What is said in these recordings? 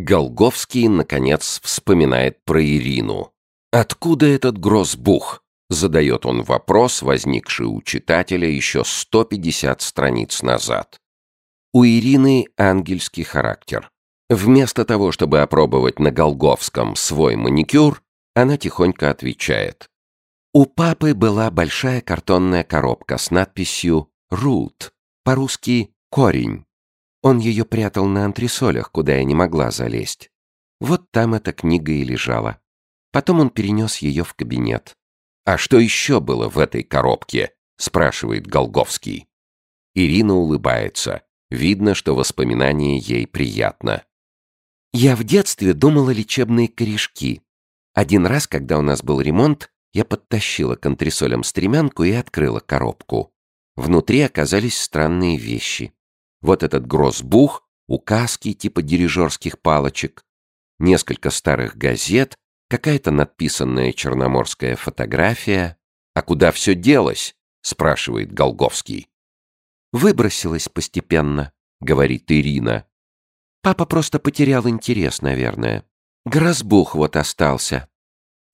Голговский, наконец, вспоминает про Ирину. «Откуда этот грозбух?» — задает он вопрос, возникший у читателя еще 150 страниц назад. У Ирины ангельский характер. Вместо того, чтобы опробовать на Голговском свой маникюр, она тихонько отвечает. У папы была большая картонная коробка с надписью «Рут», по-русски «корень». Он ее прятал на антресолях, куда я не могла залезть. Вот там эта книга и лежала. Потом он перенес ее в кабинет. «А что еще было в этой коробке?» — спрашивает Голговский. Ирина улыбается. Видно, что воспоминание ей приятно. «Я в детстве думала лечебные корешки. Один раз, когда у нас был ремонт, я подтащила к антресолям стремянку и открыла коробку. Внутри оказались странные вещи. Вот этот грозбух, указки типа дирижерских палочек, несколько старых газет, какая-то надписанная черноморская фотография. «А куда все делось?» — спрашивает Голговский. «Выбросилась постепенно», — говорит Ирина. «Папа просто потерял интерес, наверное. Грозбух вот остался.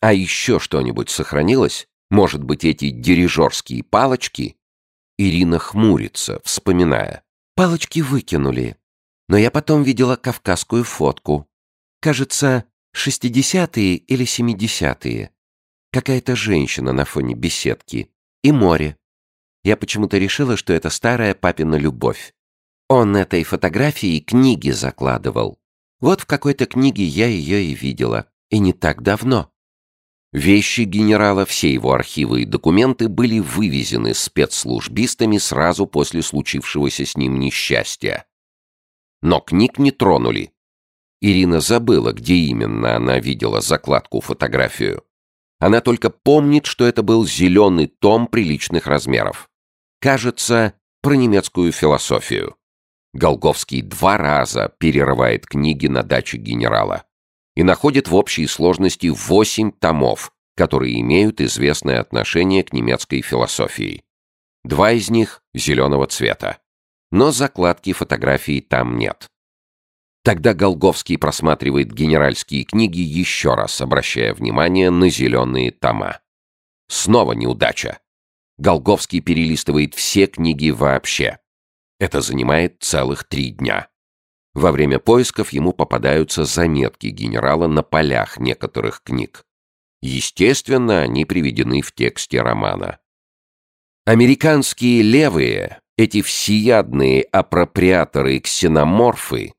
А еще что-нибудь сохранилось? Может быть, эти дирижерские палочки?» Ирина хмурится, вспоминая. Палочки выкинули. Но я потом видела кавказскую фотку. Кажется, шестидесятые или семидесятые. Какая-то женщина на фоне беседки. И море. Я почему-то решила, что это старая папина любовь. Он этой фотографии книги закладывал. Вот в какой-то книге я ее и видела. И не так давно. Вещи генерала, все его архивы и документы были вывезены спецслужбистами сразу после случившегося с ним несчастья. Но книг не тронули. Ирина забыла, где именно она видела закладку-фотографию. Она только помнит, что это был зеленый том приличных размеров. Кажется, про немецкую философию. Голговский два раза перерывает книги на даче генерала и находит в общей сложности восемь томов, которые имеют известное отношение к немецкой философии. Два из них зеленого цвета. Но закладки фотографий там нет. Тогда Голговский просматривает генеральские книги еще раз, обращая внимание на зеленые тома. Снова неудача. Голговский перелистывает все книги вообще. Это занимает целых три дня. Во время поисков ему попадаются заметки генерала на полях некоторых книг. Естественно, они приведены в тексте романа. Американские левые, эти всеядные апроприаторы ксеноморфы,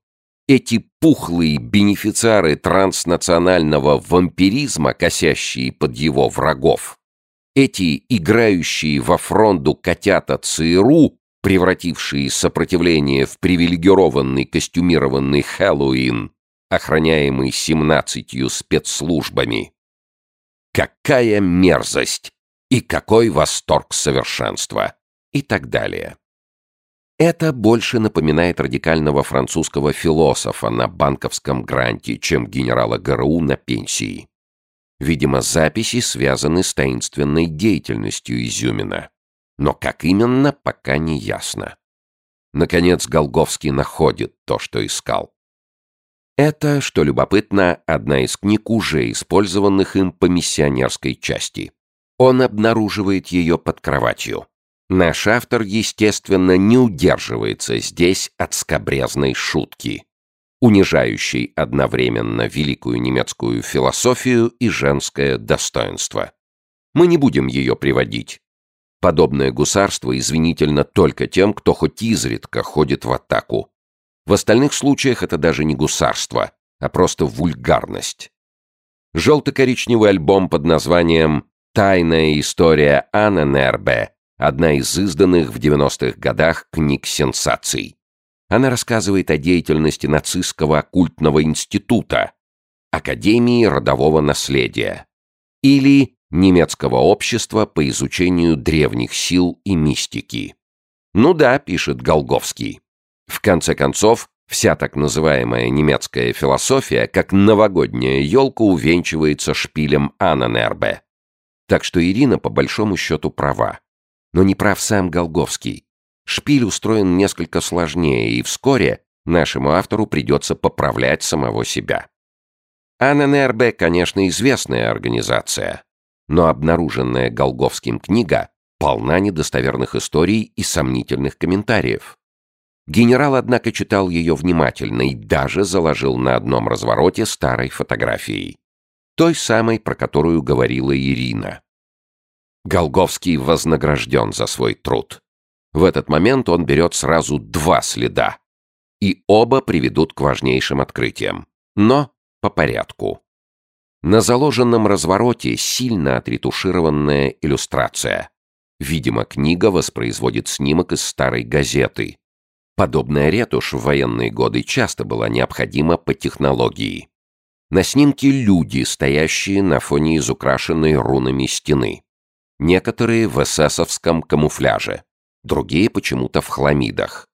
эти пухлые бенефициары транснационального вампиризма, косящие под его врагов, эти играющие во фронту котята ЦРУ, превратившие сопротивление в привилегированный костюмированный Хэллоуин, охраняемый семнадцатью спецслужбами. Какая мерзость! И какой восторг совершенства! И так далее. Это больше напоминает радикального французского философа на банковском гранте, чем генерала ГРУ на пенсии. Видимо, записи связаны с таинственной деятельностью Изюмина но как именно, пока не ясно. Наконец Голговский находит то, что искал. Это, что любопытно, одна из книг, уже использованных им по миссионерской части. Он обнаруживает ее под кроватью. Наш автор, естественно, не удерживается здесь от скобрезной шутки, унижающей одновременно великую немецкую философию и женское достоинство. Мы не будем ее приводить, Подобное гусарство извинительно только тем, кто хоть изредка ходит в атаку. В остальных случаях это даже не гусарство, а просто вульгарность. Желто-коричневый альбом под названием «Тайная история Анненербе» — одна из изданных в 90-х годах книг сенсаций. Она рассказывает о деятельности нацистского оккультного института, Академии родового наследия, или немецкого общества по изучению древних сил и мистики. Ну да, пишет Голговский. В конце концов, вся так называемая немецкая философия, как новогодняя елка, увенчивается шпилем Анненербе. Так что Ирина по большому счету права. Но не прав сам Голговский. Шпиль устроен несколько сложнее, и вскоре нашему автору придется поправлять самого себя. АННРБ, конечно, известная организация, но обнаруженная Голговским книга полна недостоверных историй и сомнительных комментариев. Генерал, однако, читал ее внимательно и даже заложил на одном развороте старой фотографией. Той самой, про которую говорила Ирина. Голговский вознагражден за свой труд. В этот момент он берет сразу два следа. И оба приведут к важнейшим открытиям. Но по порядку. На заложенном развороте сильно отретушированная иллюстрация. Видимо, книга воспроизводит снимок из старой газеты. Подобная ретушь в военные годы часто была необходима по технологии. На снимке люди, стоящие на фоне изукрашенной рунами стены. Некоторые в эсэсовском камуфляже, другие почему-то в хламидах.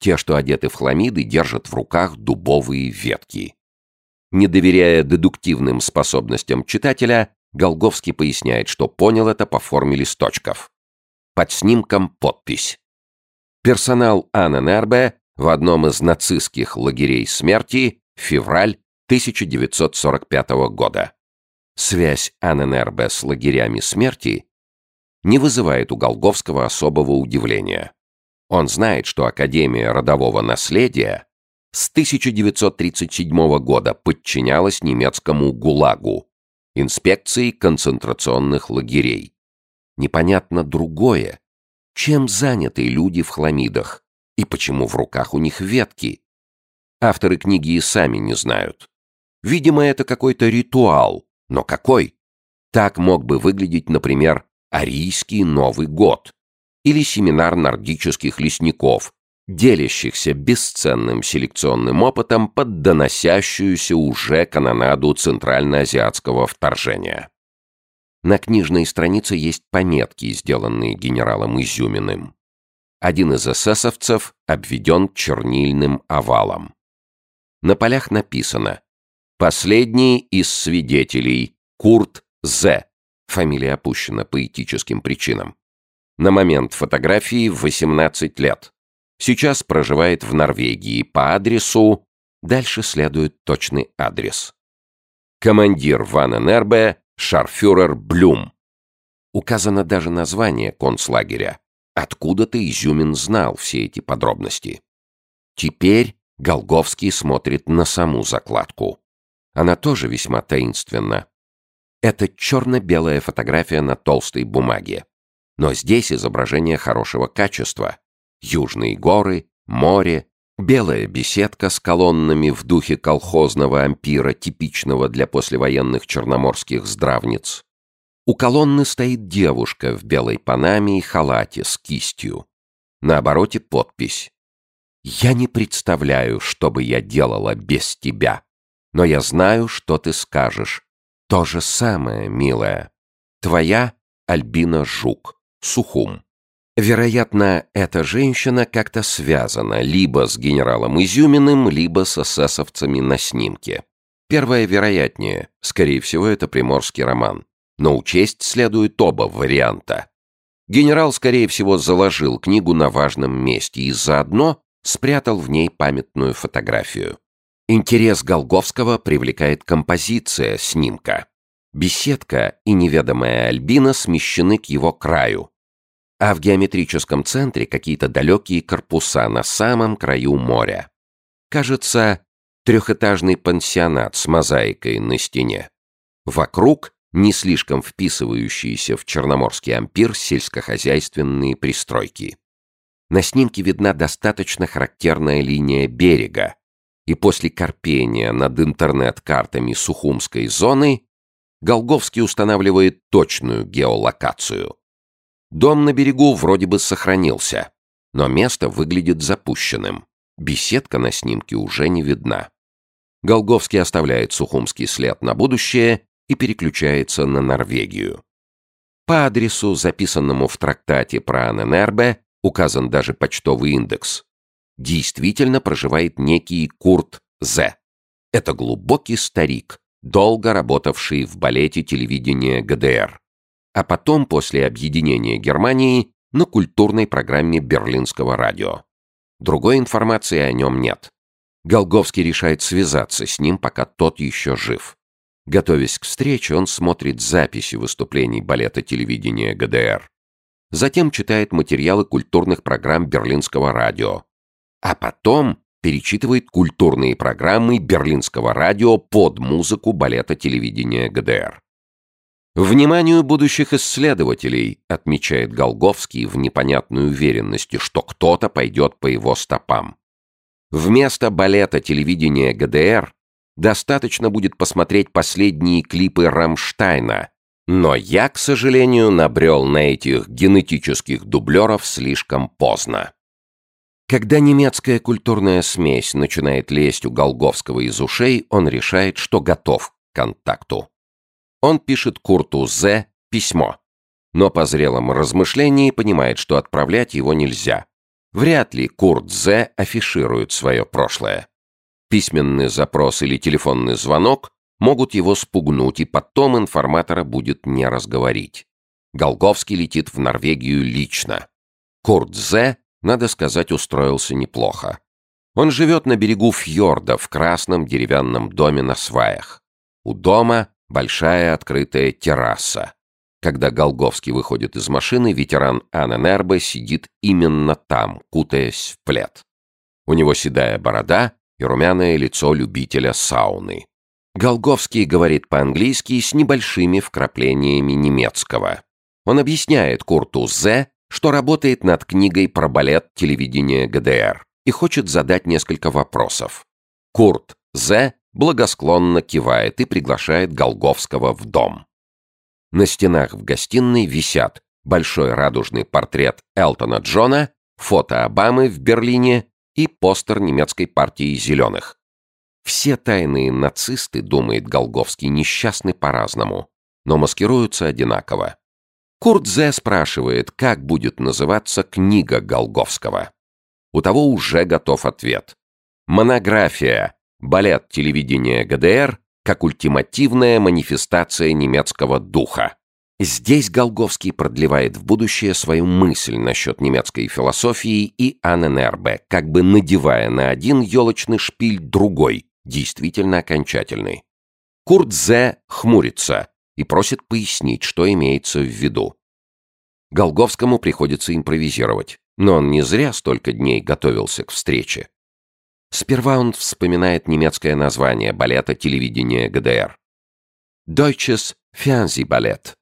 Те, что одеты в хламиды, держат в руках дубовые ветки. Не доверяя дедуктивным способностям читателя, Голговский поясняет, что понял это по форме листочков. Под снимком подпись. Персонал АННРБ в одном из нацистских лагерей смерти, февраль 1945 года. Связь АННРБ с лагерями смерти не вызывает у Голговского особого удивления. Он знает, что Академия родового наследия с 1937 года подчинялась немецкому ГУЛАГу, инспекции концентрационных лагерей. Непонятно другое, чем заняты люди в хламидах и почему в руках у них ветки. Авторы книги и сами не знают. Видимо, это какой-то ритуал, но какой? Так мог бы выглядеть, например, Арийский Новый год или семинар нордических лесников, делящихся бесценным селекционным опытом под доносящуюся уже канонаду центральноазиатского вторжения. На книжной странице есть пометки, сделанные генералом Изюминым. Один из эсэсовцев обведен чернильным овалом. На полях написано «Последний из свидетелей Курт З». Фамилия опущена по этическим причинам. На момент фотографии 18 лет. Сейчас проживает в Норвегии по адресу... Дальше следует точный адрес. Командир Ваненербе, шарфюрер Блюм. Указано даже название концлагеря. Откуда-то Изюмин знал все эти подробности. Теперь Голговский смотрит на саму закладку. Она тоже весьма таинственна. Это черно-белая фотография на толстой бумаге. Но здесь изображение хорошего качества. Южные горы, море, белая беседка с колоннами в духе колхозного ампира, типичного для послевоенных черноморских здравниц. У колонны стоит девушка в белой панаме и халате с кистью. На обороте подпись. «Я не представляю, что бы я делала без тебя, но я знаю, что ты скажешь. То же самое, милая. Твоя Альбина Жук, Сухум». Вероятно, эта женщина как-то связана либо с генералом Изюминым, либо с эсэсовцами на снимке. Первое вероятнее, скорее всего, это приморский роман. Но учесть следует оба варианта. Генерал, скорее всего, заложил книгу на важном месте и заодно спрятал в ней памятную фотографию. Интерес Голговского привлекает композиция снимка. Беседка и неведомая Альбина смещены к его краю, а в геометрическом центре какие-то далекие корпуса на самом краю моря. Кажется, трехэтажный пансионат с мозаикой на стене. Вокруг не слишком вписывающиеся в черноморский ампир сельскохозяйственные пристройки. На снимке видна достаточно характерная линия берега, и после корпения над интернет-картами Сухумской зоны Голговский устанавливает точную геолокацию. Дом на берегу вроде бы сохранился, но место выглядит запущенным. Беседка на снимке уже не видна. Голговский оставляет Сухумский след на будущее и переключается на Норвегию. По адресу, записанному в трактате про Анненербе, указан даже почтовый индекс. Действительно проживает некий Курт З. Это глубокий старик, долго работавший в балете телевидения ГДР а потом, после объединения Германии, на культурной программе Берлинского радио. Другой информации о нем нет. Голговский решает связаться с ним, пока тот еще жив. Готовясь к встрече, он смотрит записи выступлений балета телевидения ГДР. Затем читает материалы культурных программ Берлинского радио. А потом перечитывает культурные программы Берлинского радио под музыку балета телевидения ГДР. Вниманию будущих исследователей, отмечает Голговский в непонятной уверенности, что кто-то пойдет по его стопам. Вместо балета телевидения ГДР достаточно будет посмотреть последние клипы Рамштайна, но я, к сожалению, набрел на этих генетических дублеров слишком поздно. Когда немецкая культурная смесь начинает лезть у Голговского из ушей, он решает, что готов к контакту. Он пишет Курту З письмо, но по зрелом размышлении понимает, что отправлять его нельзя. Вряд ли Курт З афиширует свое прошлое. Письменный запрос или телефонный звонок могут его спугнуть, и потом информатора будет не разговорить. Голговский летит в Норвегию лично. Курт З надо сказать, устроился неплохо. Он живет на берегу фьорда в красном деревянном доме на сваях. У дома большая открытая терраса. Когда Голговский выходит из машины, ветеран Анненербе сидит именно там, кутаясь в плед. У него седая борода и румяное лицо любителя сауны. Голговский говорит по-английски с небольшими вкраплениями немецкого. Он объясняет Курту Зе, что работает над книгой про балет телевидения ГДР и хочет задать несколько вопросов. Курт З. благосклонно кивает и приглашает Голговского в дом. На стенах в гостиной висят большой радужный портрет Элтона Джона, фото Обамы в Берлине и постер немецкой партии «Зеленых». Все тайные нацисты, думает Голговский, несчастны по-разному, но маскируются одинаково. Куртзе спрашивает, как будет называться книга Голговского. У того уже готов ответ. Монография «Балет телевидения ГДР» как ультимативная манифестация немецкого духа. Здесь Голговский продлевает в будущее свою мысль насчет немецкой философии и Анненербе, как бы надевая на один елочный шпиль другой, действительно окончательный. Куртзе хмурится, и просит пояснить, что имеется в виду. Голговскому приходится импровизировать, но он не зря столько дней готовился к встрече. Сперва он вспоминает немецкое название балета телевидения ГДР. Deutsches Fernsehballett.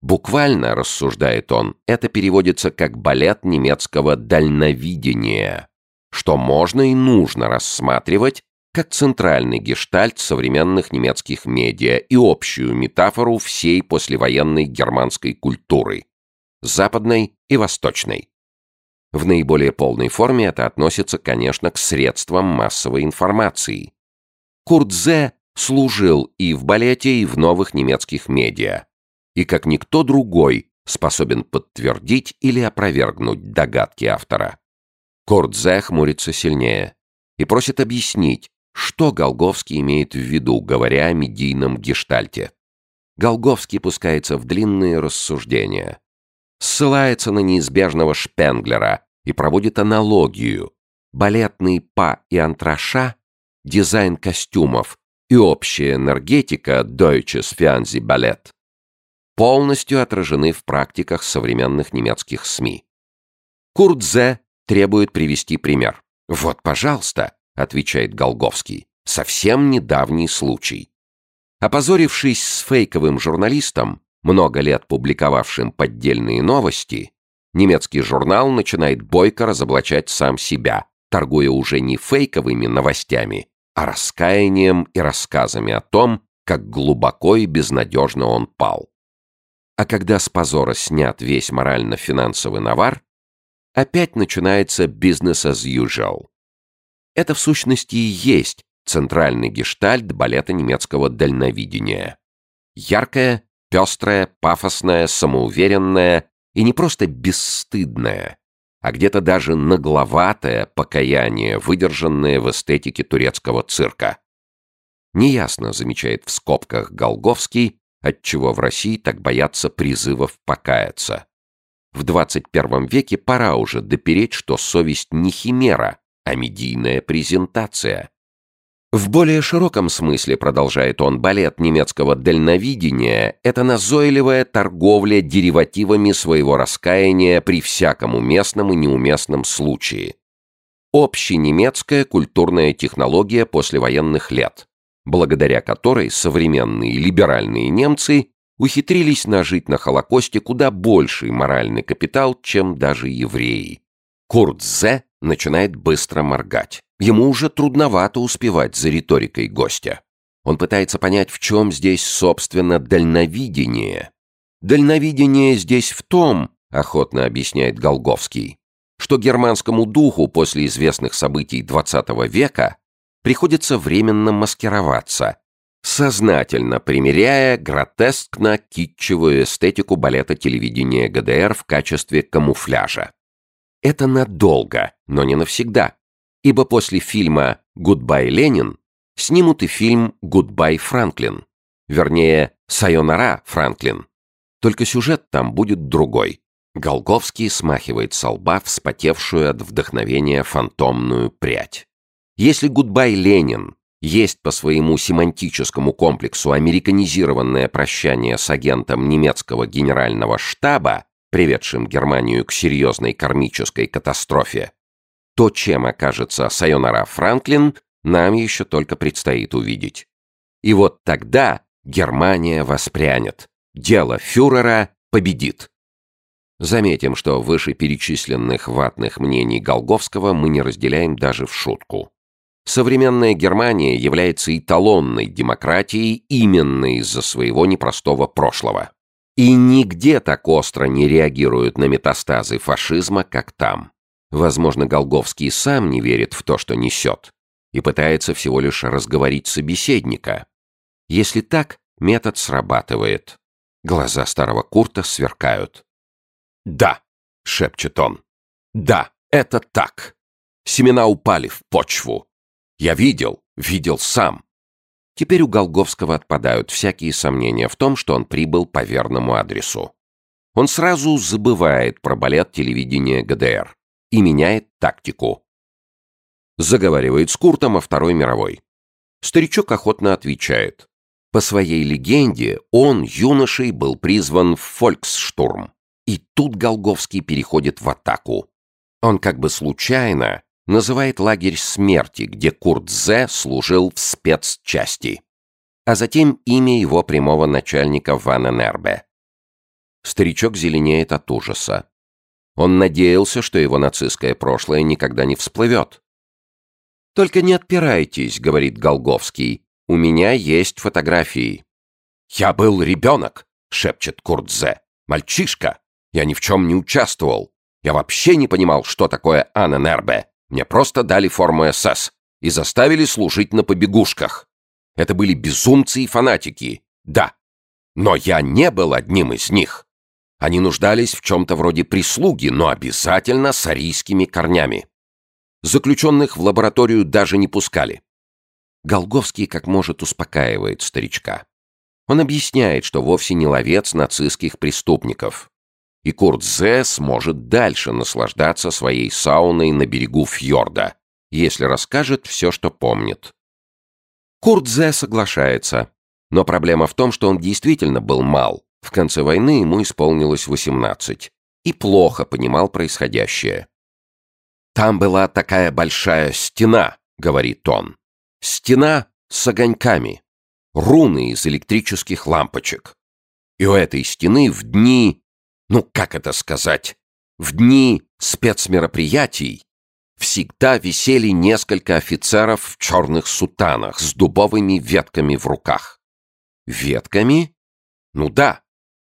Буквально, рассуждает он, это переводится как балет немецкого дальновидения, что можно и нужно рассматривать как центральный гештальт современных немецких медиа и общую метафору всей послевоенной германской культуры, западной и восточной. В наиболее полной форме это относится, конечно, к средствам массовой информации. Куртзе служил и в балете, и в новых немецких медиа, и как никто другой способен подтвердить или опровергнуть догадки автора. Куртзе хмурится сильнее и просит объяснить, что Голговский имеет в виду, говоря о медийном гештальте? Голговский пускается в длинные рассуждения. Ссылается на неизбежного Шпенглера и проводит аналогию. Балетный па и антраша, дизайн костюмов и общая энергетика Deutsches Fernsehballett полностью отражены в практиках современных немецких СМИ. Куртзе требует привести пример. Вот, пожалуйста, — отвечает Голговский. «Совсем недавний случай». Опозорившись с фейковым журналистом, много лет публиковавшим поддельные новости, немецкий журнал начинает бойко разоблачать сам себя, торгуя уже не фейковыми новостями, а раскаянием и рассказами о том, как глубоко и безнадежно он пал. А когда с позора снят весь морально-финансовый навар, опять начинается business as usual. Это в сущности и есть центральный гештальт балета немецкого дальновидения. Яркая, пестрая, пафосная, самоуверенная и не просто бесстыдная, а где-то даже нагловатое покаяние, выдержанное в эстетике турецкого цирка. Неясно, замечает в скобках Голговский, отчего в России так боятся призывов покаяться. В 21 веке пора уже допереть, что совесть не химера, а медийная презентация. В более широком смысле, продолжает он, балет немецкого дальновидения – это назойливая торговля деривативами своего раскаяния при всяком уместном и неуместном случае. Общенемецкая культурная технология послевоенных лет, благодаря которой современные либеральные немцы ухитрились нажить на Холокосте куда больший моральный капитал, чем даже евреи. Курт Зе начинает быстро моргать. Ему уже трудновато успевать за риторикой гостя. Он пытается понять, в чем здесь, собственно, дальновидение. Дальновидение здесь в том, охотно объясняет Голговский, что германскому духу после известных событий XX века приходится временно маскироваться, сознательно примеряя гротескно-китчевую эстетику балета телевидения ГДР в качестве камуфляжа. Это надолго, но не навсегда ибо после фильма «Гудбай, Ленин» снимут и фильм «Гудбай, Франклин». Вернее, «Сайонара, Франклин». Только сюжет там будет другой. Голговский смахивает со лба вспотевшую от вдохновения фантомную прядь. Если «Гудбай, Ленин» есть по своему семантическому комплексу американизированное прощание с агентом немецкого генерального штаба, приведшим Германию к серьезной кармической катастрофе, то, чем окажется Сайонара Франклин, нам еще только предстоит увидеть. И вот тогда Германия воспрянет. Дело фюрера победит. Заметим, что вышеперечисленных ватных мнений Голговского мы не разделяем даже в шутку. Современная Германия является эталонной демократией именно из-за своего непростого прошлого. И нигде так остро не реагируют на метастазы фашизма, как там. Возможно, Голговский сам не верит в то, что несет, и пытается всего лишь разговорить собеседника. Если так, метод срабатывает. Глаза старого Курта сверкают. «Да», — шепчет он, — «да, это так. Семена упали в почву. Я видел, видел сам». Теперь у Голговского отпадают всякие сомнения в том, что он прибыл по верному адресу. Он сразу забывает про балет телевидения ГДР и меняет тактику. Заговаривает с Куртом о Второй мировой. Старичок охотно отвечает. По своей легенде, он, юношей, был призван в фольксштурм. И тут Голговский переходит в атаку. Он как бы случайно называет лагерь смерти, где Курт Зе служил в спецчасти. А затем имя его прямого начальника Ваненербе. Старичок зеленеет от ужаса. Он надеялся, что его нацистское прошлое никогда не всплывет. «Только не отпирайтесь», — говорит Голговский. «У меня есть фотографии». «Я был ребенок», — шепчет Куртзе. «Мальчишка. Я ни в чем не участвовал. Я вообще не понимал, что такое Анненербе. Мне просто дали форму СС и заставили служить на побегушках. Это были безумцы и фанатики, да. Но я не был одним из них. Они нуждались в чем-то вроде прислуги, но обязательно с арийскими корнями. Заключенных в лабораторию даже не пускали. Голговский как может успокаивает старичка. Он объясняет, что вовсе не ловец нацистских преступников. И Курт Зе сможет дальше наслаждаться своей сауной на берегу фьорда, если расскажет все, что помнит. Курт Зе соглашается, но проблема в том, что он действительно был мал, в конце войны ему исполнилось 18 и плохо понимал происходящее. «Там была такая большая стена», — говорит он. «Стена с огоньками, руны из электрических лампочек. И у этой стены в дни, ну как это сказать, в дни спецмероприятий всегда висели несколько офицеров в черных сутанах с дубовыми ветками в руках. Ветками? Ну да,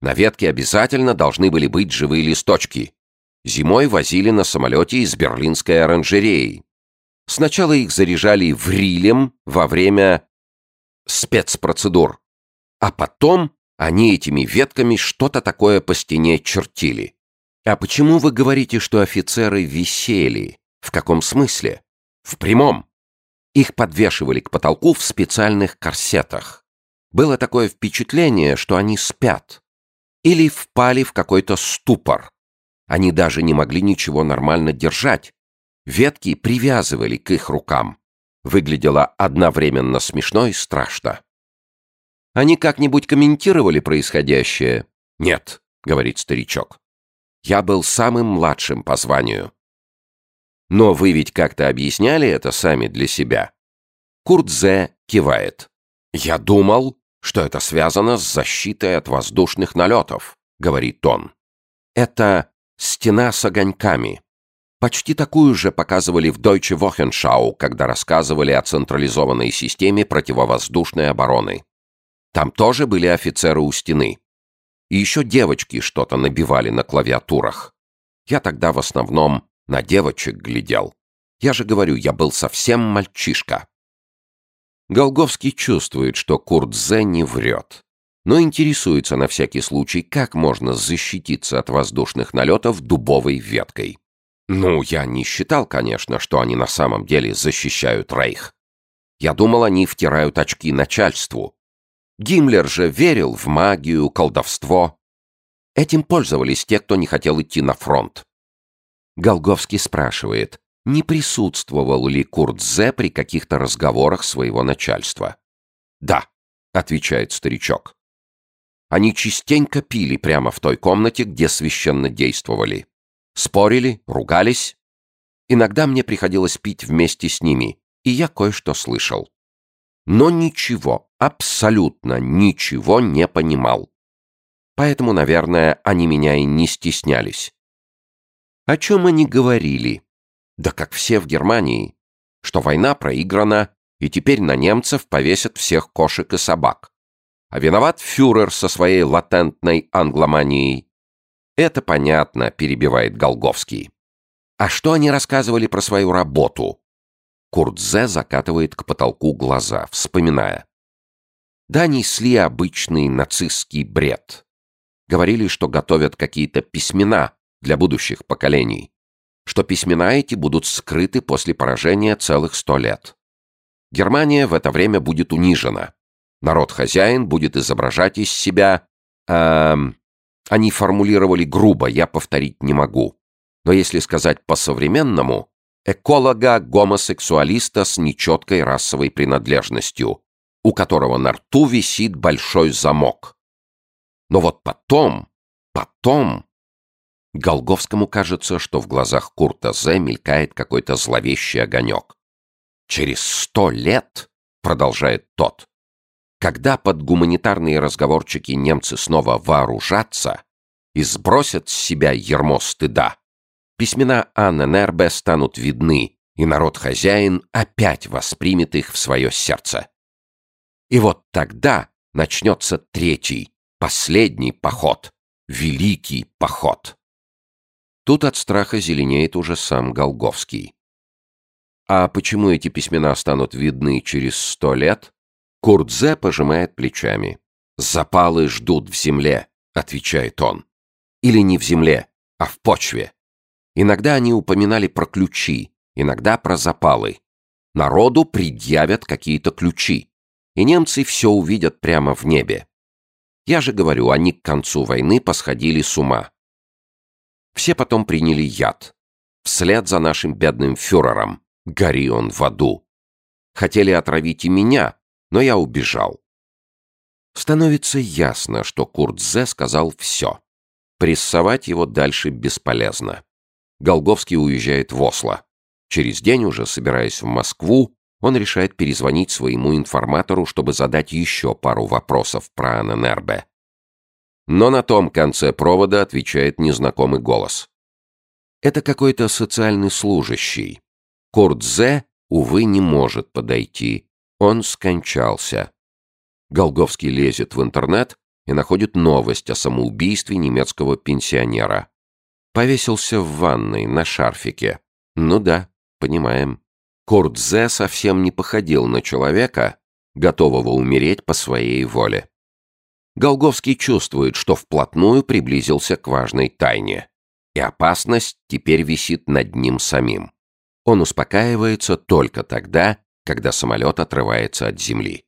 на ветке обязательно должны были быть живые листочки. Зимой возили на самолете из берлинской оранжереи. Сначала их заряжали врилем во время спецпроцедур, а потом они этими ветками что-то такое по стене чертили. А почему вы говорите, что офицеры висели? В каком смысле? В прямом. Их подвешивали к потолку в специальных корсетах. Было такое впечатление, что они спят или впали в какой-то ступор. Они даже не могли ничего нормально держать. Ветки привязывали к их рукам. выглядело одновременно смешно и страшно. «Они как-нибудь комментировали происходящее?» «Нет», — говорит старичок. «Я был самым младшим по званию». «Но вы ведь как-то объясняли это сами для себя?» Куртзе кивает. «Я думал, что это связано с защитой от воздушных налетов», — говорит он. «Это стена с огоньками. Почти такую же показывали в Deutsche Wochenschau, когда рассказывали о централизованной системе противовоздушной обороны. Там тоже были офицеры у стены. И еще девочки что-то набивали на клавиатурах. Я тогда в основном на девочек глядел. Я же говорю, я был совсем мальчишка. Голговский чувствует, что Куртзе не врет, но интересуется на всякий случай, как можно защититься от воздушных налетов дубовой веткой. Ну, я не считал, конечно, что они на самом деле защищают Рейх. Я думал, они втирают очки начальству. Гиммлер же верил в магию, колдовство. Этим пользовались те, кто не хотел идти на фронт. Голговский спрашивает, не присутствовал ли Куртзе при каких-то разговорах своего начальства. «Да», — отвечает старичок. Они частенько пили прямо в той комнате, где священно действовали. Спорили, ругались. Иногда мне приходилось пить вместе с ними, и я кое-что слышал. Но ничего, абсолютно ничего не понимал. Поэтому, наверное, они меня и не стеснялись. О чем они говорили? Да как все в Германии. Что война проиграна, и теперь на немцев повесят всех кошек и собак. А виноват фюрер со своей латентной англоманией. Это понятно, перебивает Голговский. А что они рассказывали про свою работу? Куртзе закатывает к потолку глаза, вспоминая. Да несли обычный нацистский бред. Говорили, что готовят какие-то письмена для будущих поколений что письмена эти будут скрыты после поражения целых сто лет. Германия в это время будет унижена. Народ-хозяин будет изображать из себя... Э, они формулировали грубо, я повторить не могу. Но если сказать по-современному, эколога-гомосексуалиста с нечеткой расовой принадлежностью, у которого на рту висит большой замок. Но вот потом, потом Голговскому кажется, что в глазах Курта Зе мелькает какой-то зловещий огонек. «Через сто лет», — продолжает тот, «когда под гуманитарные разговорчики немцы снова вооружатся и сбросят с себя ермо стыда, письмена Анненербе станут видны, и народ-хозяин опять воспримет их в свое сердце. И вот тогда начнется третий, последний поход, великий поход. Тут от страха зеленеет уже сам Голговский. А почему эти письмена станут видны через сто лет? Куртзе пожимает плечами. «Запалы ждут в земле», — отвечает он. «Или не в земле, а в почве. Иногда они упоминали про ключи, иногда про запалы. Народу предъявят какие-то ключи, и немцы все увидят прямо в небе. Я же говорю, они к концу войны посходили с ума. Все потом приняли яд. Вслед за нашим бедным фюрером. Гори он в аду. Хотели отравить и меня, но я убежал. Становится ясно, что Куртзе сказал все. Прессовать его дальше бесполезно. Голговский уезжает в Осло. Через день, уже собираясь в Москву, он решает перезвонить своему информатору, чтобы задать еще пару вопросов про Анненербе. Но на том конце провода отвечает незнакомый голос. Это какой-то социальный служащий. Куртзе, увы, не может подойти. Он скончался. Голговский лезет в интернет и находит новость о самоубийстве немецкого пенсионера. Повесился в ванной на шарфике. Ну да, понимаем. Куртзе совсем не походил на человека, готового умереть по своей воле. Голговский чувствует, что вплотную приблизился к важной тайне. И опасность теперь висит над ним самим. Он успокаивается только тогда, когда самолет отрывается от земли.